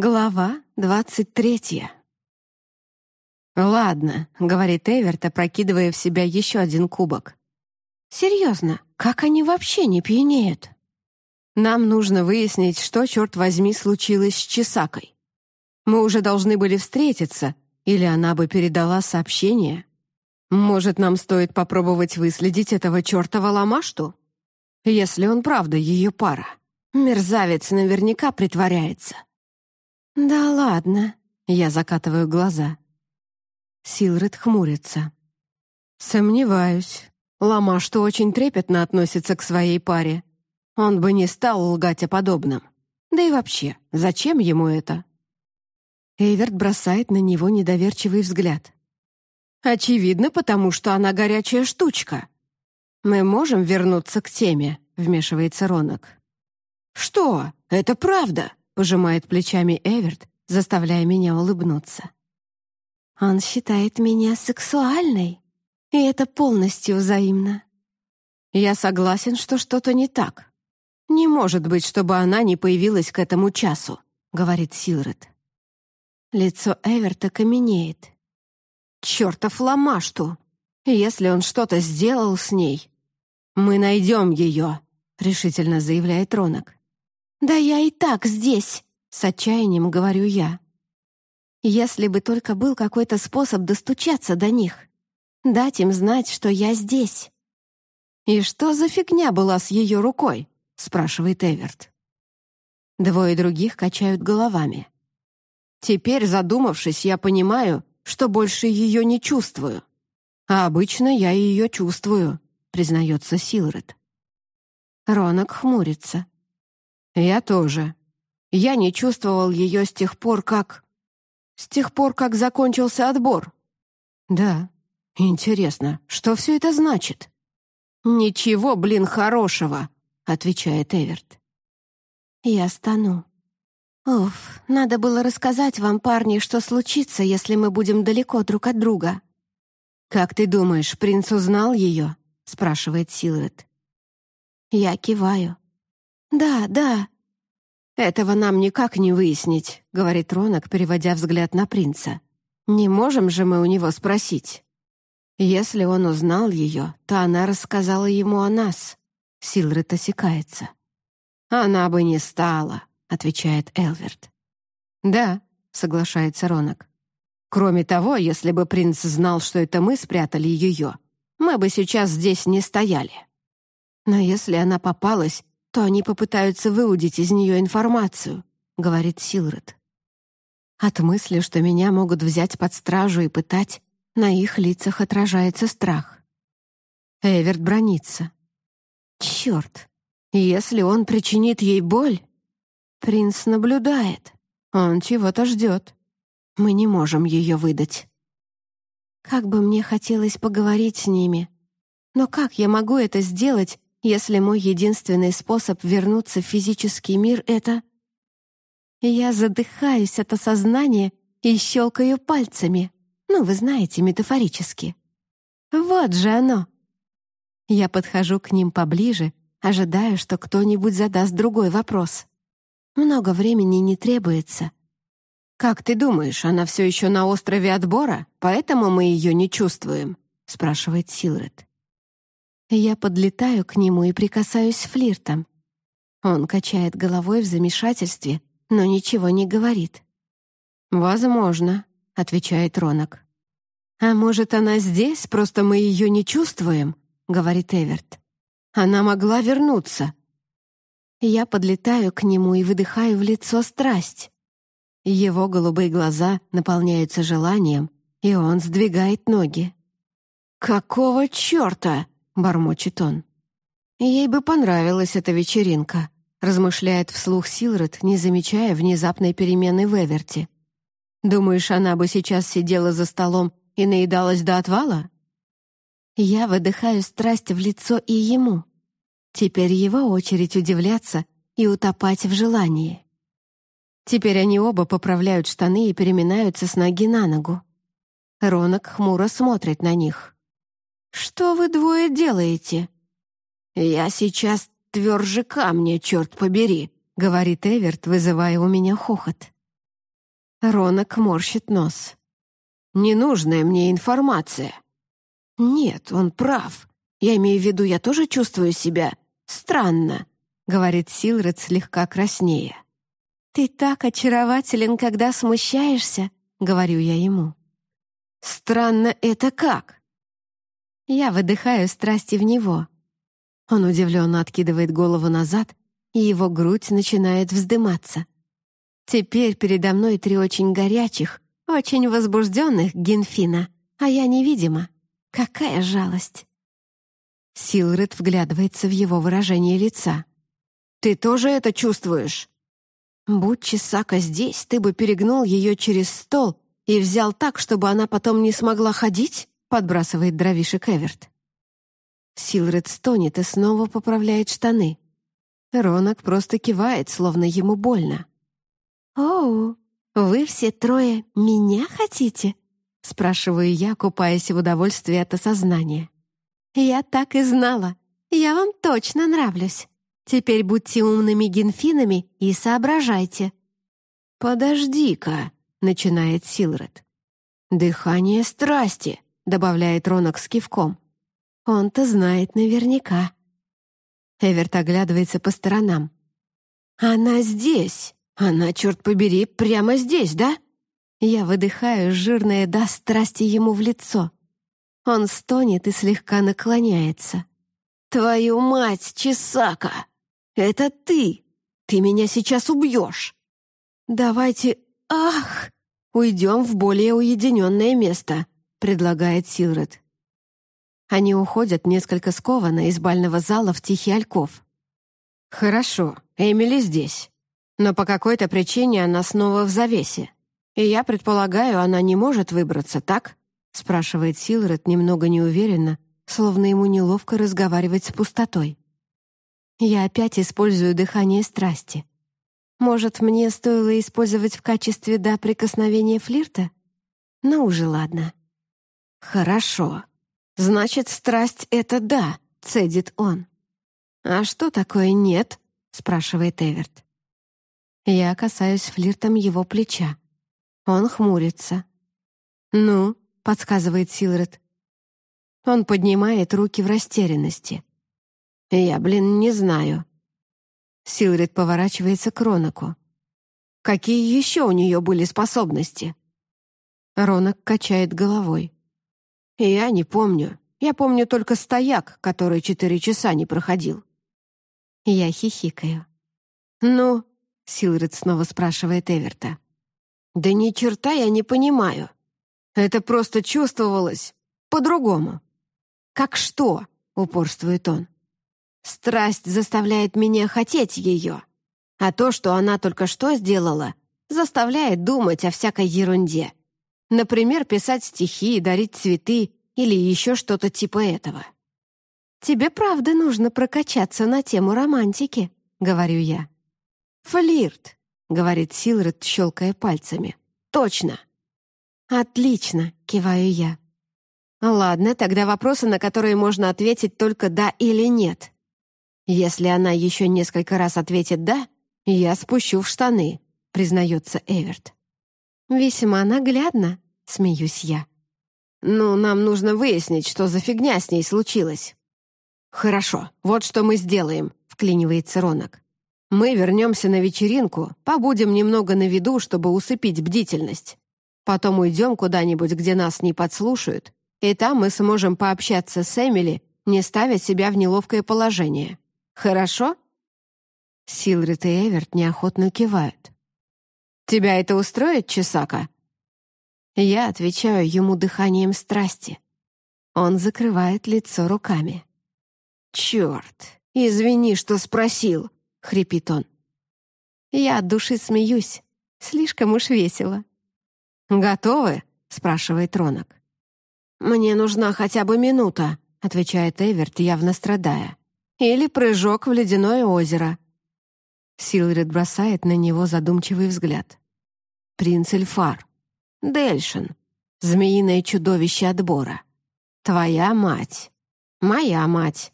Глава двадцать третья. «Ладно», — говорит Эверт, опрокидывая в себя еще один кубок. «Серьезно, как они вообще не пьянеют?» «Нам нужно выяснить, что, черт возьми, случилось с Чесакой. Мы уже должны были встретиться, или она бы передала сообщение. Может, нам стоит попробовать выследить этого чертова ломашту? Если он правда ее пара. Мерзавец наверняка притворяется». «Да ладно», — я закатываю глаза. Силред хмурится. «Сомневаюсь. Лама что очень трепетно относится к своей паре. Он бы не стал лгать о подобном. Да и вообще, зачем ему это?» Эйверт бросает на него недоверчивый взгляд. «Очевидно, потому что она горячая штучка. Мы можем вернуться к теме», — вмешивается Ронок. «Что? Это правда!» Пожимает плечами Эверт, заставляя меня улыбнуться. Он считает меня сексуальной, и это полностью взаимно. Я согласен, что что-то не так. Не может быть, чтобы она не появилась к этому часу, говорит Силред. Лицо Эверта каменеет. Чертов ломашту! Если он что-то сделал с ней, мы найдем ее, решительно заявляет Ронок. «Да я и так здесь!» — с отчаянием говорю я. Если бы только был какой-то способ достучаться до них, дать им знать, что я здесь. «И что за фигня была с ее рукой?» — спрашивает Эверт. Двое других качают головами. Теперь, задумавшись, я понимаю, что больше ее не чувствую. А обычно я ее чувствую, признается Силред. Ронок хмурится. «Я тоже. Я не чувствовал ее с тех пор, как... С тех пор, как закончился отбор». «Да. Интересно, что все это значит?» «Ничего, блин, хорошего», — отвечает Эверт. «Я стану. Уф, надо было рассказать вам, парни, что случится, если мы будем далеко друг от друга». «Как ты думаешь, принц узнал ее?» — спрашивает Силред. Я киваю. «Да, да». «Этого нам никак не выяснить», — говорит Ронок, переводя взгляд на принца. «Не можем же мы у него спросить». Если он узнал ее, то она рассказала ему о нас. Силред осекается. «Она бы не стала», — отвечает Элверт. «Да», — соглашается Ронок. «Кроме того, если бы принц знал, что это мы спрятали ее, мы бы сейчас здесь не стояли. Но если она попалась, то они попытаются выудить из нее информацию», — говорит Силред. От мысли, что меня могут взять под стражу и пытать, на их лицах отражается страх. Эверт бронится. «Черт! Если он причинит ей боль...» Принц наблюдает. Он чего-то ждет. Мы не можем ее выдать. Как бы мне хотелось поговорить с ними. Но как я могу это сделать, если мой единственный способ вернуться в физический мир — это... Я задыхаюсь от осознания и щелкаю пальцами. Ну, вы знаете, метафорически. Вот же оно. Я подхожу к ним поближе, ожидая, что кто-нибудь задаст другой вопрос. Много времени не требуется. «Как ты думаешь, она все еще на острове отбора, поэтому мы ее не чувствуем?» — спрашивает Силред. Я подлетаю к нему и прикасаюсь флиртом. Он качает головой в замешательстве, но ничего не говорит. «Возможно», — отвечает Ронок. «А может, она здесь, просто мы ее не чувствуем?» — говорит Эверт. «Она могла вернуться». Я подлетаю к нему и выдыхаю в лицо страсть. Его голубые глаза наполняются желанием, и он сдвигает ноги. «Какого черта?» Бормочет он. Ей бы понравилась эта вечеринка, размышляет вслух Силред, не замечая внезапной перемены в Эверте. Думаешь, она бы сейчас сидела за столом и наедалась до отвала? Я выдыхаю страсть в лицо и ему. Теперь его очередь удивляться и утопать в желании. Теперь они оба поправляют штаны и переминаются с ноги на ногу. Ронок хмуро смотрит на них. «Что вы двое делаете?» «Я сейчас тверже камня, черт побери», — говорит Эверт, вызывая у меня хохот. Ронок морщит нос. «Ненужная мне информация». «Нет, он прав. Я имею в виду, я тоже чувствую себя странно», — говорит Силред слегка краснее. «Ты так очарователен, когда смущаешься», — говорю я ему. «Странно это как?» Я выдыхаю страсти в него. Он удивленно откидывает голову назад, и его грудь начинает вздыматься. Теперь передо мной три очень горячих, очень возбужденных Генфина, а я невидима. Какая жалость! Силред вглядывается в его выражение лица. «Ты тоже это чувствуешь?» «Будь Чесака здесь, ты бы перегнул ее через стол и взял так, чтобы она потом не смогла ходить?» Подбрасывает дровишек Эверт. Силред стонет и снова поправляет штаны. Ронок просто кивает, словно ему больно. «Оу, вы все трое меня хотите?» спрашиваю я, купаясь в удовольствии от осознания. «Я так и знала. Я вам точно нравлюсь. Теперь будьте умными генфинами и соображайте». «Подожди-ка», — начинает Силред. «Дыхание страсти», — добавляет Ронок с кивком. «Он-то знает наверняка». Эверт оглядывается по сторонам. «Она здесь!» «Она, черт побери, прямо здесь, да?» Я выдыхаю, жирное до страсти ему в лицо. Он стонет и слегка наклоняется. «Твою мать, Чесака! Это ты! Ты меня сейчас убьешь!» «Давайте... Ах!» «Уйдем в более уединенное место», — предлагает Силред. Они уходят несколько скованно из бального зала в тихий альков. «Хорошо, Эмили здесь. Но по какой-то причине она снова в завесе. И я предполагаю, она не может выбраться, так?» спрашивает Силред немного неуверенно, словно ему неловко разговаривать с пустотой. Я опять использую дыхание страсти. Может, мне стоило использовать в качестве «да» прикосновения флирта? Ну уже ладно. «Хорошо. Значит, страсть — это «да», — цедит он. «А что такое «нет»?» — спрашивает Эверт. Я касаюсь флиртом его плеча. Он хмурится. «Ну», — подсказывает Силред. Он поднимает руки в растерянности. «Я, блин, не знаю». Силред поворачивается к Ронаку. «Какие еще у нее были способности?» Ронок качает головой. «Я не помню. Я помню только стояк, который четыре часа не проходил». Я хихикаю. «Ну, Силред снова спрашивает Эверта. «Да ни черта я не понимаю. Это просто чувствовалось по-другому». «Как что?» — упорствует он. «Страсть заставляет меня хотеть ее, а то, что она только что сделала, заставляет думать о всякой ерунде. Например, писать стихи, дарить цветы или еще что-то типа этого». «Тебе правда нужно прокачаться на тему романтики», — говорю я. «Флирт», — говорит Силред, щелкая пальцами. «Точно». «Отлично», — киваю я. «Ладно, тогда вопросы, на которые можно ответить только «да» или «нет». Если она еще несколько раз ответит «да», я спущу в штаны», — признается Эверт. «Весьма наглядно», — смеюсь я. «Ну, нам нужно выяснить, что за фигня с ней случилась». «Хорошо, вот что мы сделаем», — вклинивается Ронок. Мы вернемся на вечеринку, побудем немного на виду, чтобы усыпить бдительность. Потом уйдем куда-нибудь, где нас не подслушают, и там мы сможем пообщаться с Эмили, не ставя себя в неловкое положение. Хорошо?» Силрит и Эверт неохотно кивают. «Тебя это устроит, Чесака?» Я отвечаю ему дыханием страсти. Он закрывает лицо руками. «Черт! Извини, что спросил!» — хрипит он. Я от души смеюсь. Слишком уж весело. «Готовы?» — спрашивает Ронок. «Мне нужна хотя бы минута», — отвечает Эверт, явно страдая. «Или прыжок в ледяное озеро». Силред бросает на него задумчивый взгляд. «Принц Эльфар. Дельшин. Змеиное чудовище отбора. Твоя мать. Моя мать.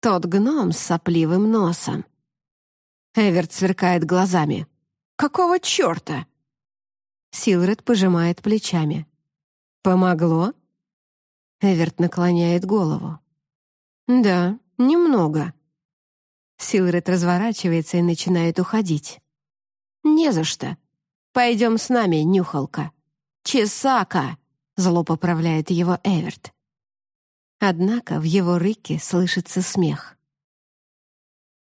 Тот гном с сопливым носом. Эверт сверкает глазами. «Какого черта?» Силред пожимает плечами. «Помогло?» Эверт наклоняет голову. «Да, немного». Силред разворачивается и начинает уходить. «Не за что. Пойдем с нами, нюхалка». «Чесака!» — зло поправляет его Эверт. Однако в его рыке слышится смех.